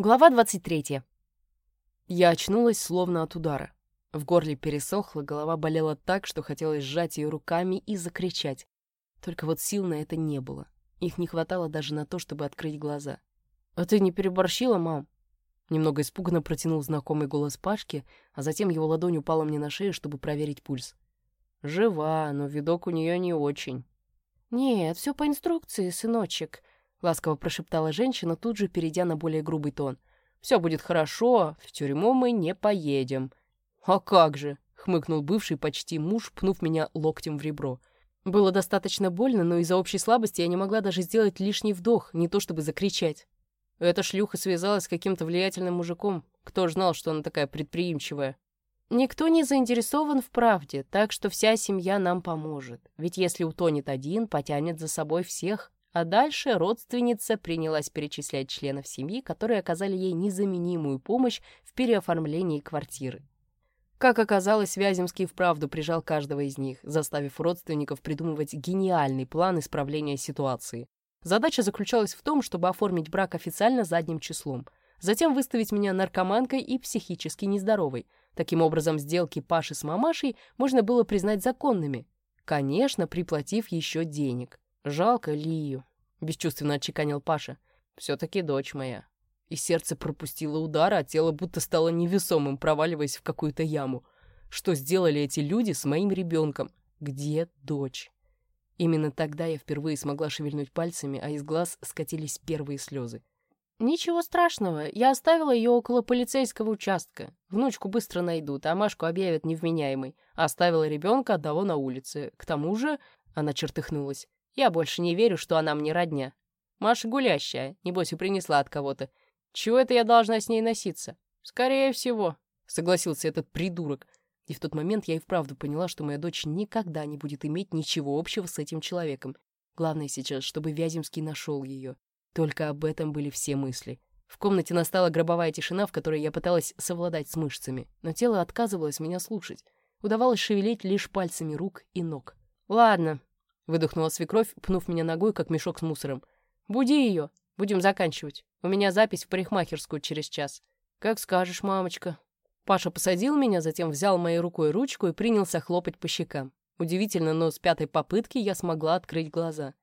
Глава 23. Я очнулась словно от удара. В горле пересохло, голова болела так, что хотелось сжать ее руками и закричать. Только вот сил на это не было. Их не хватало даже на то, чтобы открыть глаза. «А ты не переборщила, мам?» Немного испуганно протянул знакомый голос Пашки, а затем его ладонь упала мне на шею, чтобы проверить пульс. «Жива, но видок у нее не очень». «Нет, все по инструкции, сыночек», — ласково прошептала женщина, тут же перейдя на более грубый тон. «Все будет хорошо, в тюрьму мы не поедем». «А как же?» — хмыкнул бывший почти муж, пнув меня локтем в ребро. Было достаточно больно, но из-за общей слабости я не могла даже сделать лишний вдох, не то чтобы закричать. Эта шлюха связалась с каким-то влиятельным мужиком. Кто ж знал, что она такая предприимчивая? Никто не заинтересован в правде, так что вся семья нам поможет. Ведь если утонет один, потянет за собой всех. А дальше родственница принялась перечислять членов семьи, которые оказали ей незаменимую помощь в переоформлении квартиры. Как оказалось, Вяземский вправду прижал каждого из них, заставив родственников придумывать гениальный план исправления ситуации. Задача заключалась в том, чтобы оформить брак официально задним числом, затем выставить меня наркоманкой и психически нездоровой. Таким образом, сделки Паши с мамашей можно было признать законными, конечно, приплатив еще денег. «Жалко Лию», — бесчувственно отчеканил Паша. «Все-таки дочь моя». И сердце пропустило удар, а тело будто стало невесомым, проваливаясь в какую-то яму. Что сделали эти люди с моим ребенком? Где дочь? Именно тогда я впервые смогла шевельнуть пальцами, а из глаз скатились первые слезы. «Ничего страшного, я оставила ее около полицейского участка. Внучку быстро найдут, а Машку объявят невменяемой. Оставила ребенка одного на улице. К тому же...» — она чертыхнулась. Я больше не верю, что она мне родня. Маша гулящая, небось и принесла от кого-то. Чего это я должна с ней носиться? Скорее всего, согласился этот придурок. И в тот момент я и вправду поняла, что моя дочь никогда не будет иметь ничего общего с этим человеком. Главное сейчас, чтобы Вяземский нашел ее. Только об этом были все мысли. В комнате настала гробовая тишина, в которой я пыталась совладать с мышцами, но тело отказывалось меня слушать. Удавалось шевелить лишь пальцами рук и ног. «Ладно, Выдохнула свекровь, пнув меня ногой, как мешок с мусором. «Буди ее. Будем заканчивать. У меня запись в парикмахерскую через час». «Как скажешь, мамочка». Паша посадил меня, затем взял моей рукой ручку и принялся хлопать по щекам. Удивительно, но с пятой попытки я смогла открыть глаза.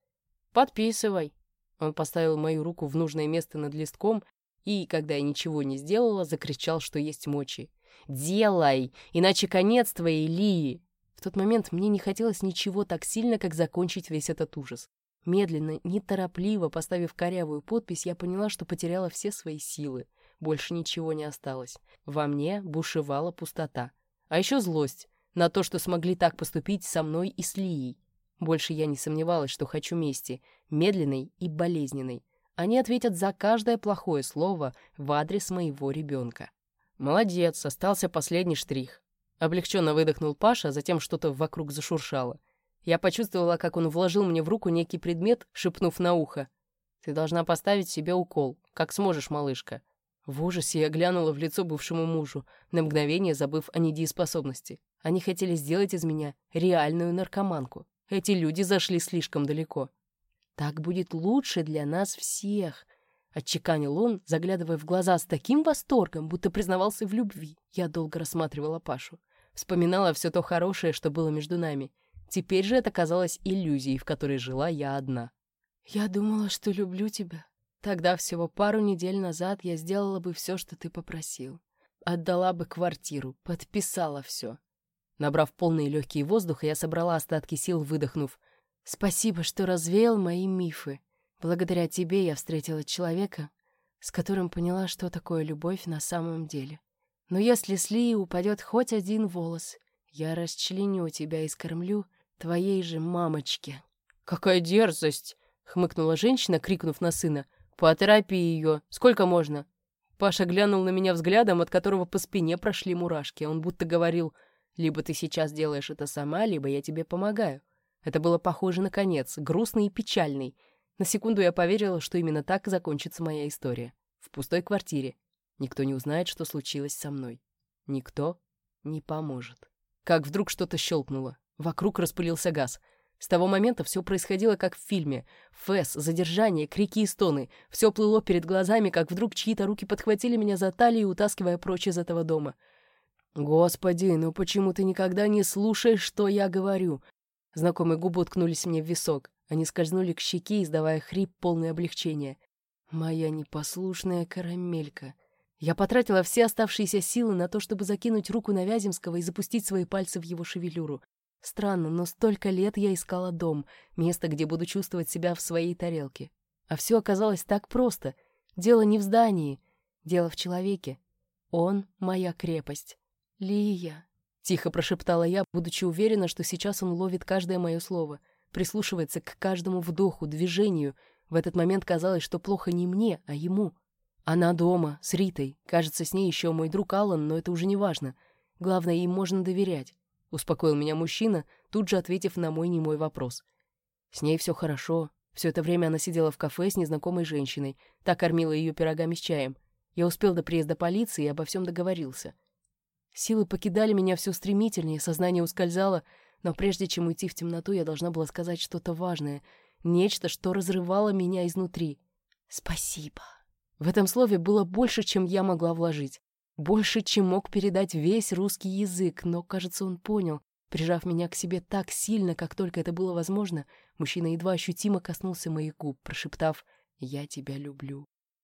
«Подписывай». Он поставил мою руку в нужное место над листком и, когда я ничего не сделала, закричал, что есть мочи. «Делай, иначе конец твоей Лии!» Тот момент мне не хотелось ничего так сильно, как закончить весь этот ужас. Медленно, неторопливо поставив корявую подпись, я поняла, что потеряла все свои силы. Больше ничего не осталось. Во мне бушевала пустота. А еще злость на то, что смогли так поступить со мной и с Лией. Больше я не сомневалась, что хочу мести, медленной и болезненной. Они ответят за каждое плохое слово в адрес моего ребенка. Молодец, остался последний штрих. Облегченно выдохнул Паша, а затем что-то вокруг зашуршало. Я почувствовала, как он вложил мне в руку некий предмет, шепнув на ухо. «Ты должна поставить себе укол, как сможешь, малышка». В ужасе я глянула в лицо бывшему мужу, на мгновение забыв о недееспособности. Они хотели сделать из меня реальную наркоманку. Эти люди зашли слишком далеко. «Так будет лучше для нас всех», Отчеканил он, заглядывая в глаза с таким восторгом, будто признавался в любви. Я долго рассматривала Пашу. Вспоминала все то хорошее, что было между нами. Теперь же это казалось иллюзией, в которой жила я одна. «Я думала, что люблю тебя. Тогда всего пару недель назад я сделала бы все, что ты попросил. Отдала бы квартиру, подписала все». Набрав полные легкие воздуха, я собрала остатки сил, выдохнув. «Спасибо, что развеял мои мифы. Благодаря тебе я встретила человека, с которым поняла, что такое любовь на самом деле. Но если с Лии упадет хоть один волос, я расчленю тебя и скормлю твоей же мамочке». «Какая дерзость!» — хмыкнула женщина, крикнув на сына. «Поторопи ее! Сколько можно?» Паша глянул на меня взглядом, от которого по спине прошли мурашки. Он будто говорил, «Либо ты сейчас делаешь это сама, либо я тебе помогаю». Это было похоже на конец, грустный и печальный. На секунду я поверила, что именно так закончится моя история. В пустой квартире. Никто не узнает, что случилось со мной. Никто не поможет. Как вдруг что-то щелкнуло. Вокруг распылился газ. С того момента все происходило как в фильме. Фэс, задержание, крики и стоны. Все плыло перед глазами, как вдруг чьи-то руки подхватили меня за талию, утаскивая прочь из этого дома. «Господи, ну почему ты никогда не слушаешь, что я говорю?» Знакомые губы уткнулись мне в висок. Они скользнули к щеке, издавая хрип, полное облегчение. «Моя непослушная карамелька». Я потратила все оставшиеся силы на то, чтобы закинуть руку на Вяземского и запустить свои пальцы в его шевелюру. Странно, но столько лет я искала дом, место, где буду чувствовать себя в своей тарелке. А все оказалось так просто. Дело не в здании, дело в человеке. Он — моя крепость. «Лия», — тихо прошептала я, будучи уверена, что сейчас он ловит каждое мое слово, прислушивается к каждому вдоху, движению. В этот момент казалось, что плохо не мне, а ему. Она дома, с Ритой. Кажется, с ней еще мой друг Аллан, но это уже не важно. Главное, им можно доверять. — успокоил меня мужчина, тут же ответив на мой немой вопрос. «С ней все хорошо. Все это время она сидела в кафе с незнакомой женщиной, так кормила ее пирогами с чаем. Я успел до приезда полиции и обо всем договорился. Силы покидали меня все стремительнее, сознание ускользало, но прежде чем уйти в темноту, я должна была сказать что-то важное, нечто, что разрывало меня изнутри. «Спасибо». В этом слове было больше, чем я могла вложить. Больше, чем мог передать весь русский язык, но, кажется, он понял. Прижав меня к себе так сильно, как только это было возможно, мужчина едва ощутимо коснулся моих губ, прошептав «Я тебя люблю».